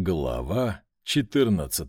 Глава 14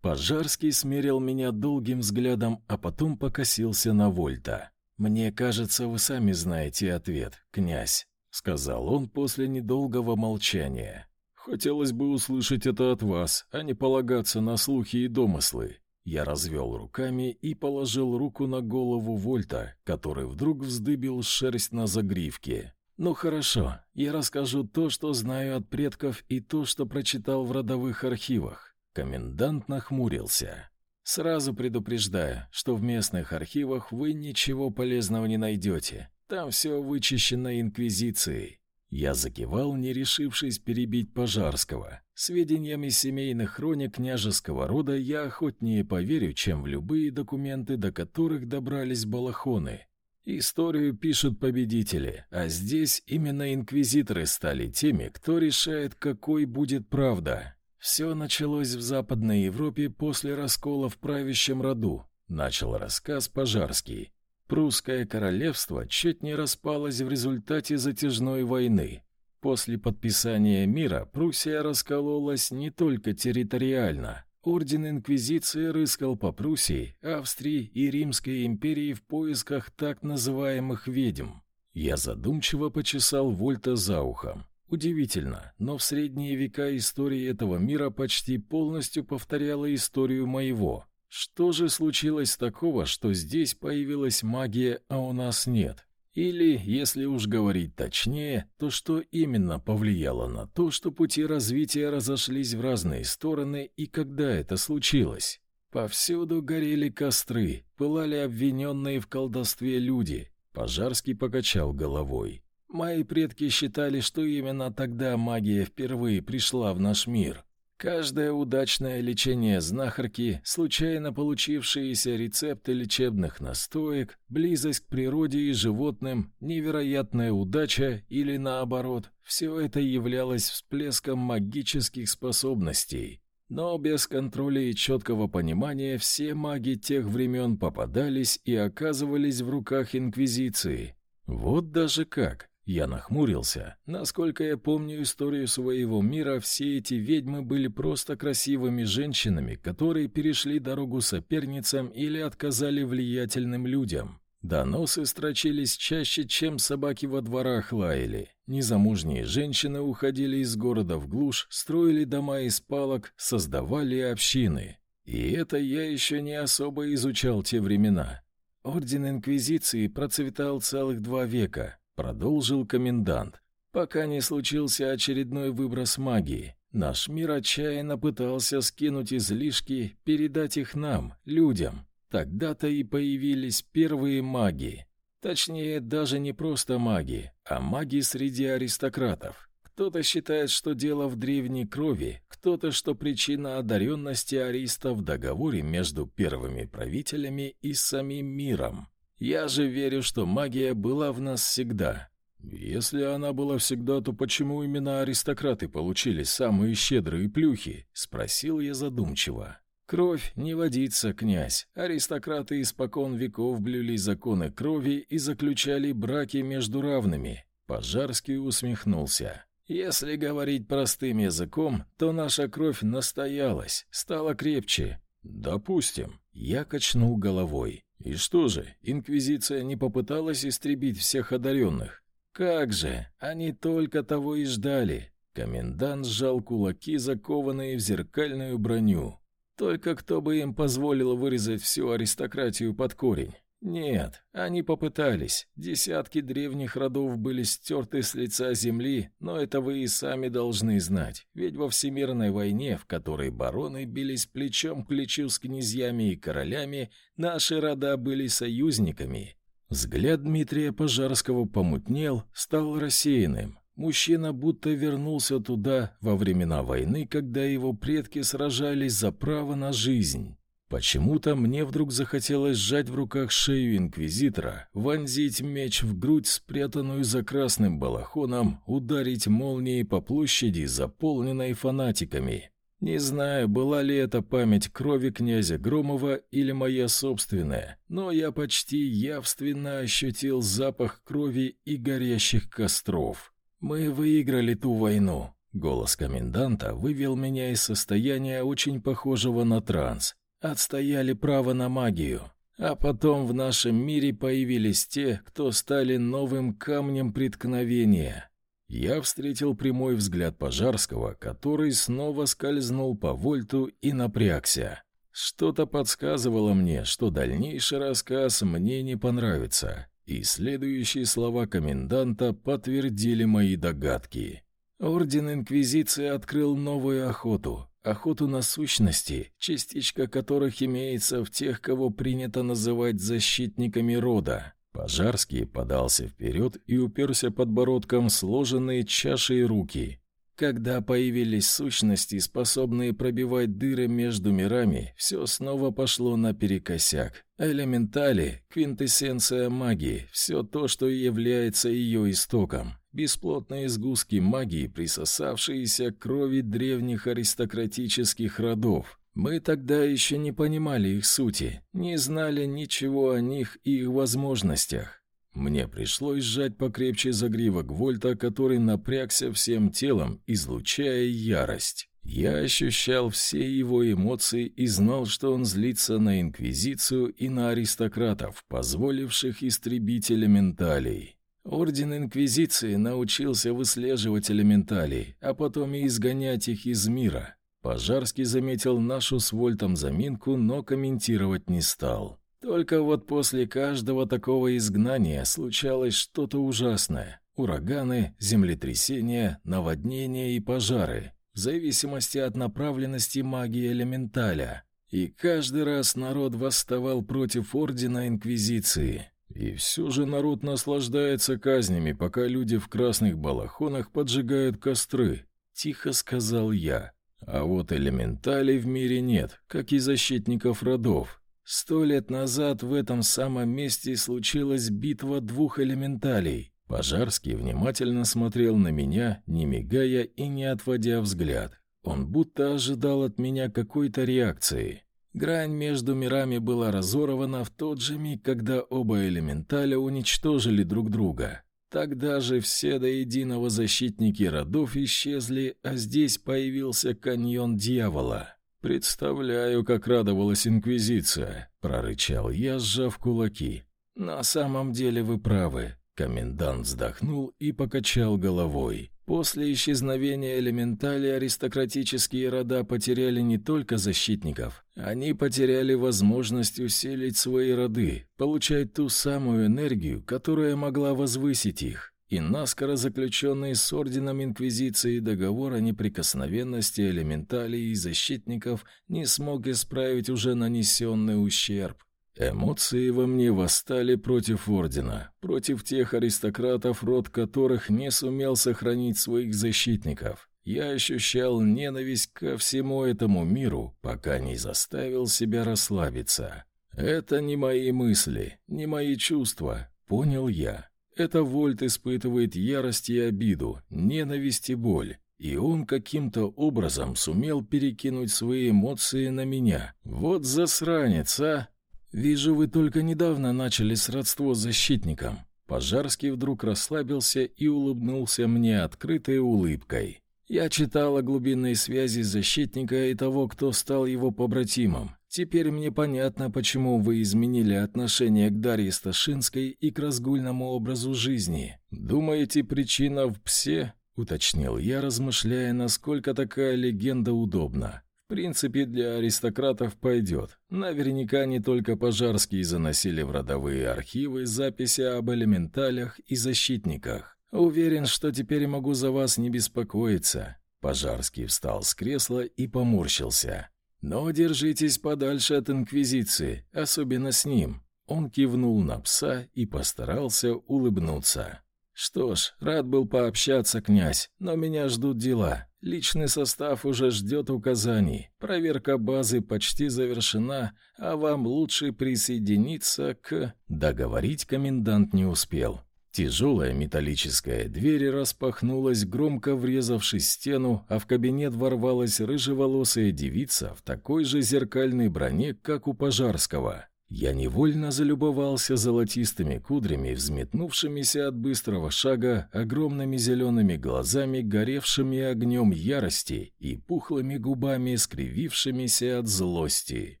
Пожарский смерил меня долгим взглядом, а потом покосился на Вольта. «Мне кажется, вы сами знаете ответ, князь», — сказал он после недолгого молчания. «Хотелось бы услышать это от вас, а не полагаться на слухи и домыслы». Я развел руками и положил руку на голову Вольта, который вдруг вздыбил шерсть на загривке. Ну хорошо, я расскажу то, что знаю от предков и то, что прочитал в родовых архивах. Комендант нахмурился. Сразу предупреждаю, что в местных архивах вы ничего полезного не найдете. Там все вычищено инквизицией. Я закивал, не решившись перебить Пожарского. Сведениями семейных хроник княжеского рода я охотнее поверю, чем в любые документы, до которых добрались балахоны. Историю пишут победители, а здесь именно инквизиторы стали теми, кто решает, какой будет правда. Все началось в Западной Европе после раскола в правящем роду, начал рассказ Пожарский. Прусское королевство чуть не распалось в результате затяжной войны. После подписания мира Пруссия раскололась не только территориально, Орден Инквизиции рыскал по Пруссии, Австрии и Римской империи в поисках так называемых ведьм. Я задумчиво почесал Вольта за ухом. Удивительно, но в средние века история этого мира почти полностью повторяла историю моего. Что же случилось такого, что здесь появилась магия, а у нас нет? Или, если уж говорить точнее, то что именно повлияло на то, что пути развития разошлись в разные стороны и когда это случилось? Повсюду горели костры, пылали обвиненные в колдовстве люди. Пожарский покачал головой. Мои предки считали, что именно тогда магия впервые пришла в наш мир. Каждое удачное лечение знахарки, случайно получившиеся рецепты лечебных настоек, близость к природе и животным, невероятная удача или наоборот, все это являлось всплеском магических способностей. Но без контроля и четкого понимания все маги тех времен попадались и оказывались в руках Инквизиции. Вот даже как. Я нахмурился. Насколько я помню историю своего мира, все эти ведьмы были просто красивыми женщинами, которые перешли дорогу соперницам или отказали влиятельным людям. Доносы строчились чаще, чем собаки во дворах лаяли. Незамужние женщины уходили из города в глушь, строили дома из палок, создавали общины. И это я еще не особо изучал те времена. Орден Инквизиции процветал целых два века, Продолжил комендант. Пока не случился очередной выброс магии. Наш мир отчаянно пытался скинуть излишки, передать их нам, людям. Тогда-то и появились первые маги. Точнее, даже не просто маги, а маги среди аристократов. Кто-то считает, что дело в древней крови, кто-то, что причина одаренности ариста в договоре между первыми правителями и самим миром. Я же верю, что магия была в нас всегда. Если она была всегда, то почему именно аристократы получили самые щедрые плюхи? Спросил я задумчиво. Кровь не водится, князь. Аристократы испокон веков блюли законы крови и заключали браки между равными. Пожарский усмехнулся. Если говорить простым языком, то наша кровь настоялась, стала крепче. Допустим, я качнул головой. И что же, Инквизиция не попыталась истребить всех одаренных? Как же, они только того и ждали. Комендант сжал кулаки, закованные в зеркальную броню. Только кто бы им позволил вырезать всю аристократию под корень? Нет, они попытались. Десятки древних родов были стерты с лица земли, но это вы и сами должны знать. Ведь во Всемирной войне, в которой бароны бились плечом к плечу с князьями и королями, наши рода были союзниками. Взгляд Дмитрия Пожарского помутнел, стал рассеянным. Мужчина будто вернулся туда во времена войны, когда его предки сражались за право на жизнь. Почему-то мне вдруг захотелось сжать в руках шею инквизитора, вонзить меч в грудь, спрятанную за красным балахоном, ударить молнией по площади, заполненной фанатиками. Не знаю, была ли это память крови князя Громова или моя собственная, но я почти явственно ощутил запах крови и горящих костров. Мы выиграли ту войну. Голос коменданта вывел меня из состояния, очень похожего на транс. Отстояли право на магию. А потом в нашем мире появились те, кто стали новым камнем преткновения. Я встретил прямой взгляд Пожарского, который снова скользнул по вольту и напрягся. Что-то подсказывало мне, что дальнейший рассказ мне не понравится, и следующие слова коменданта подтвердили мои догадки. Орден Инквизиции открыл новую охоту, охоту на сущности, частичка которых имеется в тех, кого принято называть защитниками рода. Пожарский подался вперед и уперся подбородком сложенные чашей руки. Когда появились сущности, способные пробивать дыры между мирами, все снова пошло наперекосяк. Элементали, квинтэссенция магии, все то, что является ее истоком. Бесплотные сгустки магии, присосавшиеся к крови древних аристократических родов. Мы тогда еще не понимали их сути, не знали ничего о них и их возможностях. Мне пришлось сжать покрепче загривок Вольта, который напрягся всем телом, излучая ярость. Я ощущал все его эмоции и знал, что он злится на Инквизицию и на аристократов, позволивших истребить элементалей. Орден Инквизиции научился выслеживать элементалей, а потом и изгонять их из мира. Пожарский заметил нашу с Вольтом заминку, но комментировать не стал. Только вот после каждого такого изгнания случалось что-то ужасное. Ураганы, землетрясения, наводнения и пожары, в зависимости от направленности магии элементаля. И каждый раз народ восставал против Ордена Инквизиции. И все же народ наслаждается казнями, пока люди в красных балахонах поджигают костры, тихо сказал я. А вот элементалей в мире нет, как и защитников родов. Сто лет назад в этом самом месте случилась битва двух элементалей. Пожарский внимательно смотрел на меня, не мигая и не отводя взгляд. Он будто ожидал от меня какой-то реакции. Грань между мирами была разорвана в тот же миг, когда оба элементаля уничтожили друг друга. Тогда же все до единого защитники родов исчезли, а здесь появился каньон дьявола. «Представляю, как радовалась Инквизиция», — прорычал я, сжав кулаки. «На самом деле вы правы», — комендант вздохнул и покачал головой. «После исчезновения элементали аристократические рода потеряли не только защитников, они потеряли возможность усилить свои роды, получать ту самую энергию, которая могла возвысить их и наскоро заключенный с Орденом Инквизиции договор о неприкосновенности элементалей и защитников не смог исправить уже нанесенный ущерб. Эмоции во мне восстали против Ордена, против тех аристократов, род которых не сумел сохранить своих защитников. Я ощущал ненависть ко всему этому миру, пока не заставил себя расслабиться. Это не мои мысли, не мои чувства, понял я. Это Вольт испытывает ярость и обиду, ненависть и боль. И он каким-то образом сумел перекинуть свои эмоции на меня. Вот засранец, а! Вижу, вы только недавно начали сродство с защитником. Пожарский вдруг расслабился и улыбнулся мне открытой улыбкой. Я читал о глубинной связи защитника и того, кто стал его побратимом. Теперь мне понятно, почему вы изменили отношение к Дарье Сташинской и к разгульному образу жизни. Думаете, причина в псе? уточнил я, размышляя, насколько такая легенда удобна. Принципе, для аристократов пойдет. Наверняка не только пожарские заносили в родовые архивы записи об элементалях и защитниках. Уверен, что теперь могу за вас не беспокоиться. Пожарский встал с кресла и поморщился. Но держитесь подальше от Инквизиции, особенно с ним. Он кивнул на пса и постарался улыбнуться. Что ж, рад был пообщаться, князь, но меня ждут дела. Личный состав уже ждет указаний. Проверка базы почти завершена, а вам лучше присоединиться к... Договорить комендант не успел. Тяжелая металлическая дверь распахнулась, громко врезавшись в стену, а в кабинет ворвалась рыжеволосая девица в такой же зеркальной броне, как у Пожарского. Я невольно залюбовался золотистыми кудрями, взметнувшимися от быстрого шага, огромными зелеными глазами, горевшими огнем ярости и пухлыми губами, скривившимися от злости.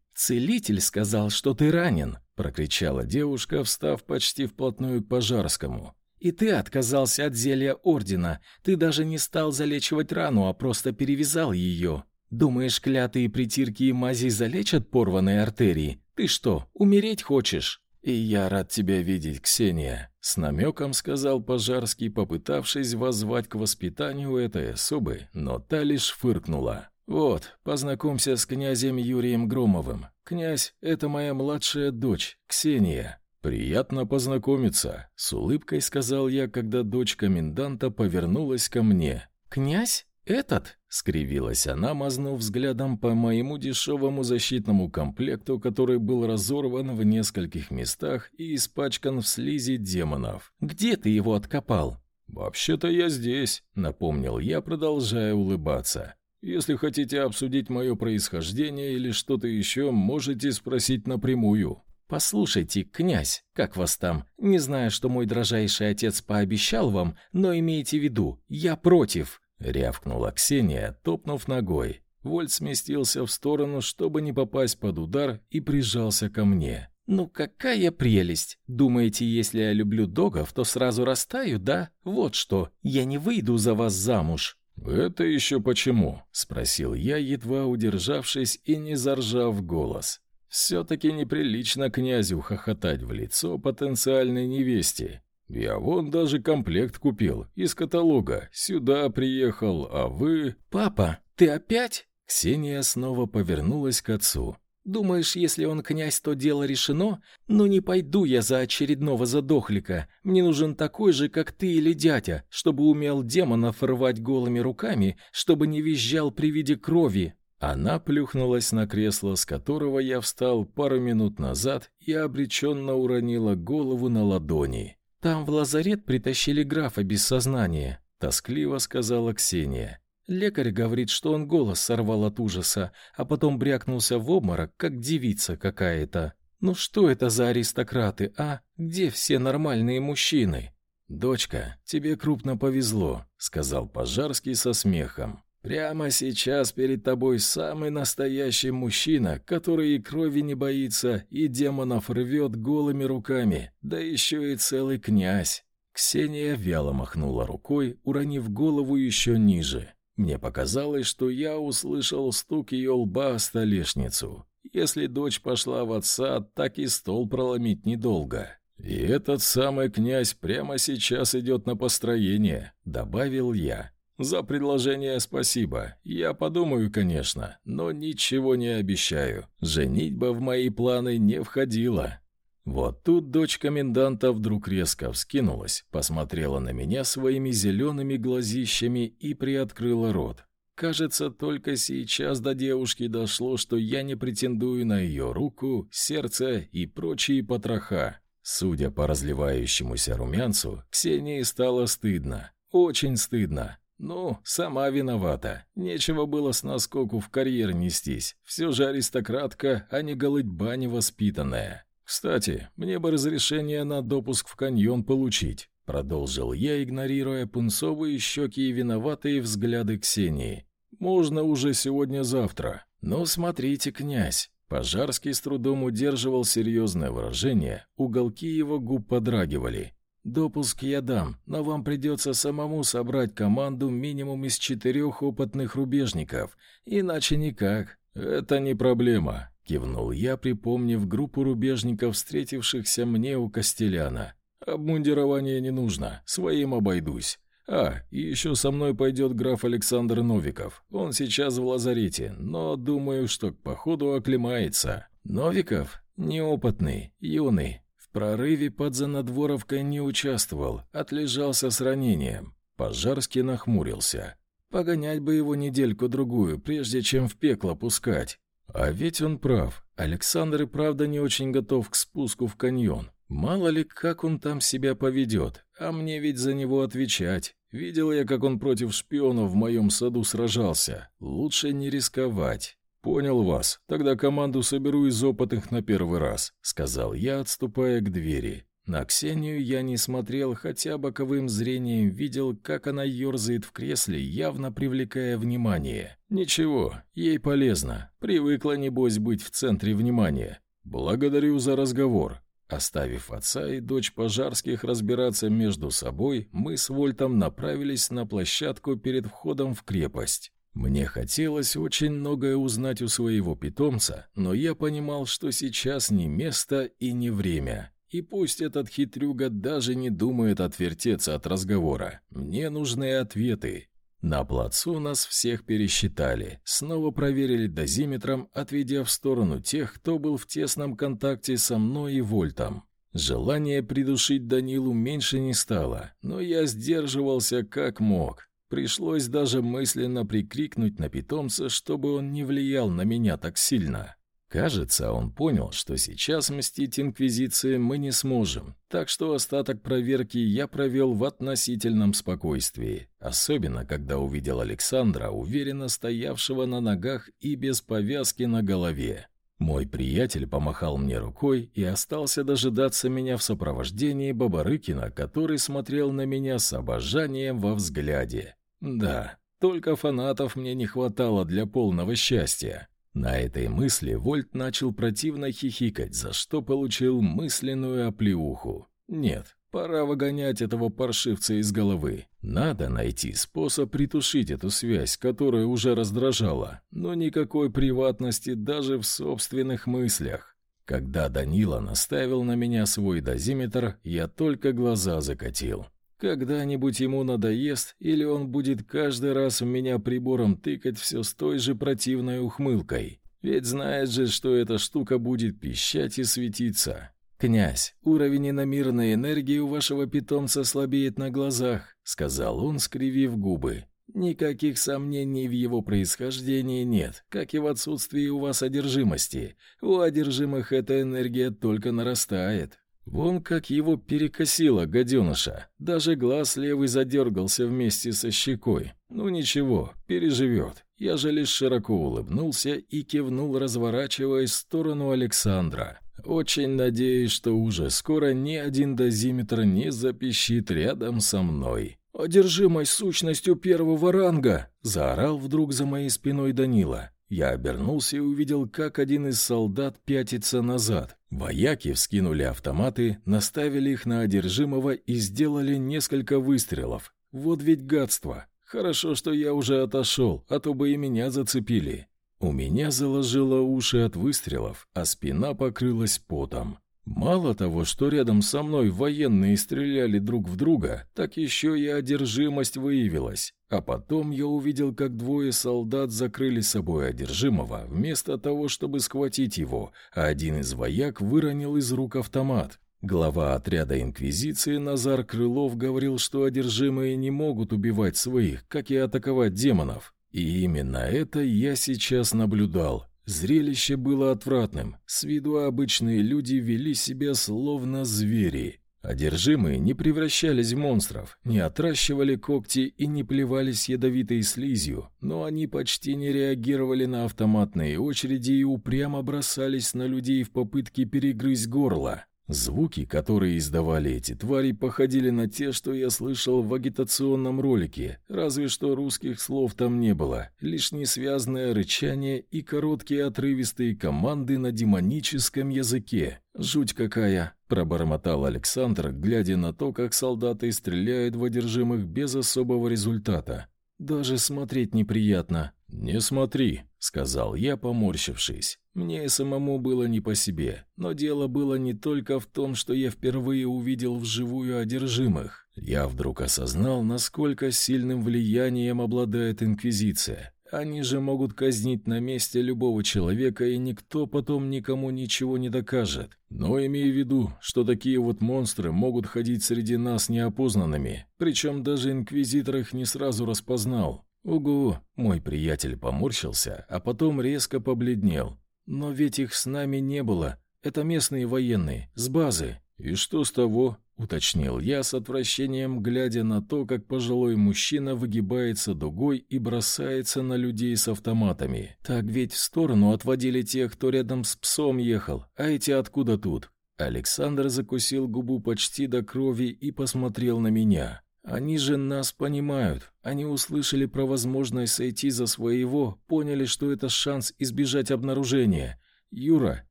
«Целитель сказал, что ты ранен!» — прокричала девушка, встав почти вплотную к Пожарскому. «И ты отказался от зелья Ордена. Ты даже не стал залечивать рану, а просто перевязал ее. Думаешь, клятые притирки и мази залечат порванные артерии? Ты что, умереть хочешь? И я рад тебя видеть, Ксения, с намеком сказал Пожарский, попытавшись воззвать к воспитанию этой особы, но та лишь фыркнула. Вот, познакомься с князем Юрием Громовым. Князь это моя младшая дочь, Ксения. Приятно познакомиться, с улыбкой сказал я, когда дочь коменданта повернулась ко мне. Князь? «Этот?» — скривилась она, мазнув взглядом по моему дешевому защитному комплекту, который был разорван в нескольких местах и испачкан в слизи демонов. «Где ты его откопал?» «Вообще-то я здесь», — напомнил я, продолжая улыбаться. «Если хотите обсудить мое происхождение или что-то еще, можете спросить напрямую». «Послушайте, князь, как вас там? Не знаю, что мой дрожайший отец пообещал вам, но имейте в виду, я против». Рявкнула Ксения, топнув ногой. Вольт сместился в сторону, чтобы не попасть под удар, и прижался ко мне. «Ну какая прелесть! Думаете, если я люблю догов, то сразу растаю, да? Вот что, я не выйду за вас замуж!» «Это еще почему?» — спросил я, едва удержавшись и не заржав голос. «Все-таки неприлично князю хохотать в лицо потенциальной невесте. Я вон даже комплект купил из каталога. Сюда приехал, а вы... Папа, ты опять? Ксения снова повернулась к отцу. Думаешь, если он князь, то дело решено? Но не пойду я за очередного задохлика. Мне нужен такой же, как ты или дядя, чтобы умел демонов рвать голыми руками, чтобы не визжал при виде крови. Она плюхнулась на кресло, с которого я встал пару минут назад и обреченно уронила голову на ладони. «Там в лазарет притащили графа без сознания», — тоскливо сказала Ксения. Лекарь говорит, что он голос сорвал от ужаса, а потом брякнулся в обморок, как девица какая-то. Ну что это за аристократы, а? Где все нормальные мужчины? Дочка, тебе крупно повезло, сказал Пожарский со смехом. Прямо сейчас перед тобой самый настоящий мужчина, который и крови не боится, и демонов рвет голыми руками, да еще и целый князь. Ксения вяло махнула рукой, уронив голову еще ниже. Мне показалось, что я услышал стук ее лба о столешницу. Если дочь пошла в отца, так и стол проломить недолго. И этот самый князь прямо сейчас идет на построение, добавил я. «За предложение спасибо. Я подумаю, конечно, но ничего не обещаю. Женитьба в мои планы не входила». Вот тут дочь коменданта вдруг резко вскинулась, посмотрела на меня своими зелеными глазищами и приоткрыла рот. Кажется, только сейчас до девушки дошло, что я не претендую на ее руку, сердце и прочие потроха. Судя по разливающемуся румянцу, Ксении стало стыдно. Очень стыдно. Ну, сама виновата. Нечего было с наскоку в карьер нестись. Все же аристократка, а не голыдьба невоспитанная. Кстати, мне бы разрешение на допуск в каньон получить. Продолжил я, игнорируя пунцовые щеки и виноватые взгляды Ксении. «Можно уже сегодня-завтра. Но смотрите, князь». Пожарский с трудом удерживал серьезное выражение, уголки его губ подрагивали. Допуск я дам, но вам придется самому собрать команду минимум из четырех опытных рубежников, иначе никак. Это не проблема, кивнул я, припомнив группу рубежников, встретившихся мне у Костеляна. Обмундирование не нужно, своим обойдусь. А, и еще со мной пойдет граф Александр Новиков. Он сейчас в лазарете, но думаю, что к походу оклемается. Новиков? Неопытный, юный, прорыве под Занадворовкой не участвовал, отлежался с ранением. Пожарский нахмурился. Погонять бы его недельку-другую, прежде чем в пекло пускать. А ведь он прав. Александр и правда не очень готов к спуску в каньон. Мало ли, как он там себя поведет, а мне ведь за него отвечать. Видел я, как он против шпионов в моем саду сражался. Лучше не рисковать. «Понял вас. Тогда команду соберу из опытных на первый раз», — сказал я, отступая к двери. На Ксению я не смотрел, хотя боковым зрением видел, как она ерзает в кресле, явно привлекая внимание. Ничего, ей полезно. Привыкла, небось, быть в центре внимания. Благодарю за разговор. Оставив отца и дочь Пожарских разбираться между собой, мы с Вольтом направились на площадку перед входом в крепость. Мне хотелось очень многое узнать у своего питомца, но я понимал, что сейчас не место и не время. И пусть этот хитрюга даже не думает отвертеться от разговора. Мне нужны ответы. На плацу нас всех пересчитали, снова проверили дозиметром, отведя в сторону тех, кто был в тесном контакте со мной и Вольтом. Желание придушить Данилу меньше не стало, но я сдерживался как мог. Пришлось даже мысленно прикрикнуть на питомца, чтобы он не влиял на меня так сильно. Кажется, он понял, что сейчас мстить Инквизиции мы не сможем, так что остаток проверки я провел в относительном спокойствии, особенно когда увидел Александра, уверенно стоявшего на ногах и без повязки на голове. Мой приятель помахал мне рукой и остался дожидаться меня в сопровождении Бабарыкина, который смотрел на меня с обожанием во взгляде. Да, только фанатов мне не хватало для полного счастья. На этой мысли Вольт начал противно хихикать, за что получил мысленную оплеуху. Нет, пора выгонять этого паршивца из головы. Надо найти способ притушить эту связь, которая уже раздражала, но никакой приватности даже в собственных мыслях. Когда Данила наставил на меня свой дозиметр, я только глаза закатил. Когда-нибудь ему надоест, или он будет каждый раз в меня прибором тыкать все с той же противной ухмылкой. Ведь знает же, что эта штука будет пищать и светиться. «Князь, уровень иномирной энергии у вашего питомца слабеет на глазах», — сказал он, скривив губы. «Никаких сомнений в его происхождении нет, как и в отсутствии у вас одержимости. У одержимых эта энергия только нарастает». Вон как его перекосило, гаденыша. Даже глаз левый задергался вместе со щекой. Ну ничего, переживет. Я же лишь широко улыбнулся и кивнул, разворачиваясь в сторону Александра. Очень надеюсь, что уже скоро ни один дозиметр не запищит рядом со мной. «Одержимость сущностью первого ранга!» — заорал вдруг за моей спиной Данила. Я обернулся и увидел, как один из солдат пятится назад. Вояки вскинули автоматы, наставили их на одержимого и сделали несколько выстрелов. Вот ведь гадство. Хорошо, что я уже отошел, а то бы и меня зацепили. У меня заложило уши от выстрелов, а спина покрылась потом. Мало того, что рядом со мной военные стреляли друг в друга, так еще и одержимость выявилась. А потом я увидел, как двое солдат закрыли собой одержимого, вместо того, чтобы схватить его, а один из вояк выронил из рук автомат. Глава отряда Инквизиции Назар Крылов говорил, что одержимые не могут убивать своих, как и атаковать демонов. И именно это я сейчас наблюдал. Зрелище было отвратным. С виду обычные люди вели себя словно звери. Одержимые не превращались в монстров, не отращивали когти и не плевались ядовитой слизью, но они почти не реагировали на автоматные очереди и упрямо бросались на людей в попытке перегрызть горло. Звуки, которые издавали эти твари, походили на те, что я слышал в агитационном ролике, разве что русских слов там не было, лишь несвязное рычание и короткие отрывистые команды на демоническом языке. «Жуть какая!» – пробормотал Александр, глядя на то, как солдаты стреляют в одержимых без особого результата. «Даже смотреть неприятно». «Не смотри», — сказал я, поморщившись. Мне самому было не по себе, но дело было не только в том, что я впервые увидел вживую одержимых. Я вдруг осознал, насколько сильным влиянием обладает Инквизиция. Они же могут казнить на месте любого человека, и никто потом никому ничего не докажет. Но имей в виду, что такие вот монстры могут ходить среди нас неопознанными, причем даже инквизитор их не сразу распознал. «Угу!» — мой приятель поморщился, а потом резко побледнел. «Но ведь их с нами не было. Это местные военные, с базы». «И что с того?» — уточнил я с отвращением, глядя на то, как пожилой мужчина выгибается дугой и бросается на людей с автоматами. Так ведь в сторону отводили тех, кто рядом с псом ехал, а эти откуда тут? Александр закусил губу почти до крови и посмотрел на меня. Они же нас понимают. Они услышали про возможность сойти за своего, поняли, что это шанс избежать обнаружения. Юра,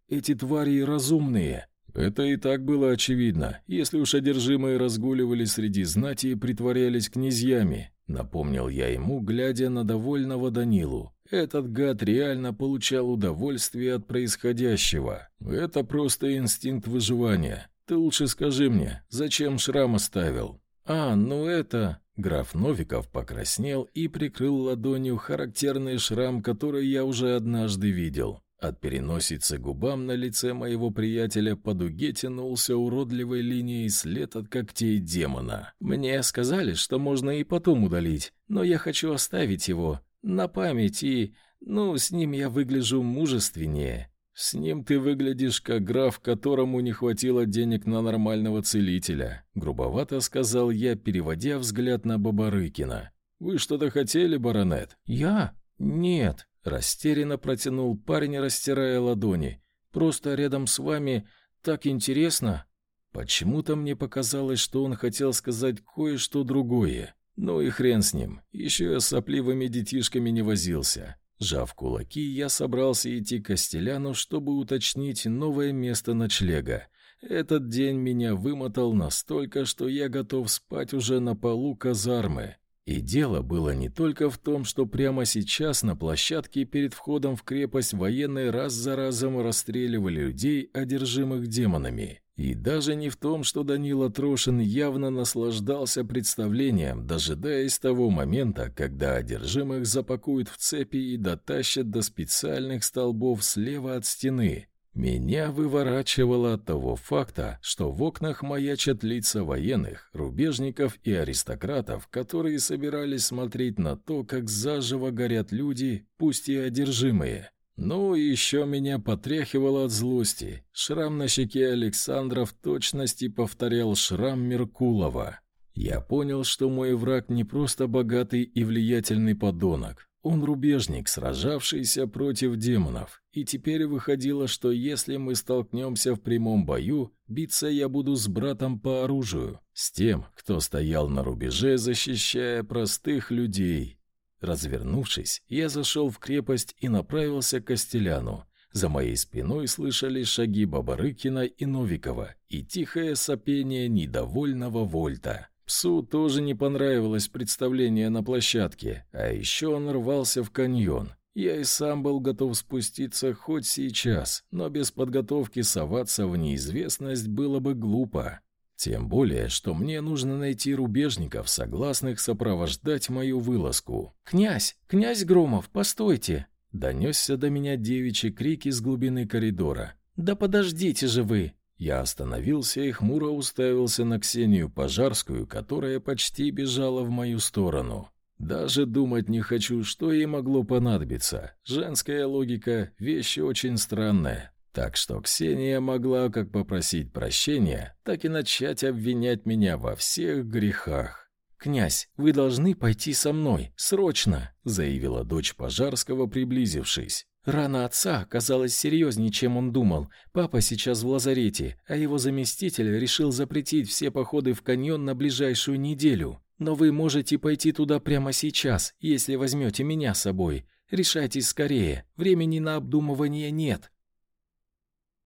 эти твари разумные. Это и так было очевидно, если уж одержимые разгуливали среди знати и притворялись князьями, напомнил я ему, глядя на довольного Данилу. Этот гад реально получал удовольствие от происходящего. Это просто инстинкт выживания. Ты лучше скажи мне, зачем шрам оставил? А, ну это... Граф Новиков покраснел и прикрыл ладонью характерный шрам, который я уже однажды видел. От переносицы губам на лице моего приятеля по дуге тянулся уродливой линией след от когтей демона. Мне сказали, что можно и потом удалить, но я хочу оставить его на память и... Ну, с ним я выгляжу мужественнее. С ним ты выглядишь как граф, которому не хватило денег на нормального целителя, грубовато сказал я, переводя взгляд на Бабарыкина. Вы что-то хотели, баронет? Я? Нет. Растерянно протянул парень, растирая ладони. Просто рядом с вами так интересно. Почему-то мне показалось, что он хотел сказать кое-что другое. Ну и хрен с ним. Еще я с сопливыми детишками не возился. Жав кулаки, я собрался идти к Костеляну, чтобы уточнить новое место ночлега. Этот день меня вымотал настолько, что я готов спать уже на полу казармы. И дело было не только в том, что прямо сейчас на площадке перед входом в крепость военные раз за разом расстреливали людей, одержимых демонами. И даже не в том, что Данила Трошин явно наслаждался представлением, дожидаясь того момента, когда одержимых запакуют в цепи и дотащат до специальных столбов слева от стены. Меня выворачивало от того факта, что в окнах маячат лица военных, рубежников и аристократов, которые собирались смотреть на то, как заживо горят люди, пусть и одержимые. Ну и еще меня потряхивало от злости. Шрам на щеке Александра в точности повторял шрам Меркулова. Я понял, что мой враг не просто богатый и влиятельный подонок, он рубежник, сражавшийся против демонов, и теперь выходило, что если мы столкнемся в прямом бою, биться я буду с братом по оружию, с тем, кто стоял на рубеже, защищая простых людей. Развернувшись, я зашел в крепость и направился к Костеляну. За моей спиной слышались шаги Бабарыкина и Новикова и тихое сопение недовольного Вольта. Псу тоже не понравилось представление на площадке, а еще он рвался в каньон. Я и сам был готов спуститься хоть сейчас, но без подготовки соваться в неизвестность было бы глупо. Тем более, что мне нужно найти рубежников, согласных сопровождать мою вылазку. «Князь! Князь Громов, постойте!» Донесся до меня девичий крик из глубины коридора. «Да подождите же вы!» Я остановился и хмуро уставился на Ксению Пожарскую, которая почти бежала в мою сторону. Даже думать не хочу, что ей могло понадобиться. Женская логика — вещь очень странная. Так что Ксения могла как попросить прощения, так и начать обвинять меня во всех грехах. «Князь, вы должны пойти со мной, срочно!» — заявила дочь Пожарского, приблизившись. Рана отца оказалась серьезнее, чем он думал. Папа сейчас в лазарете, а его заместитель решил запретить все походы в каньон на ближайшую неделю. Но вы можете пойти туда прямо сейчас, если возьмете меня с собой. Решайтесь скорее, времени на обдумывание нет.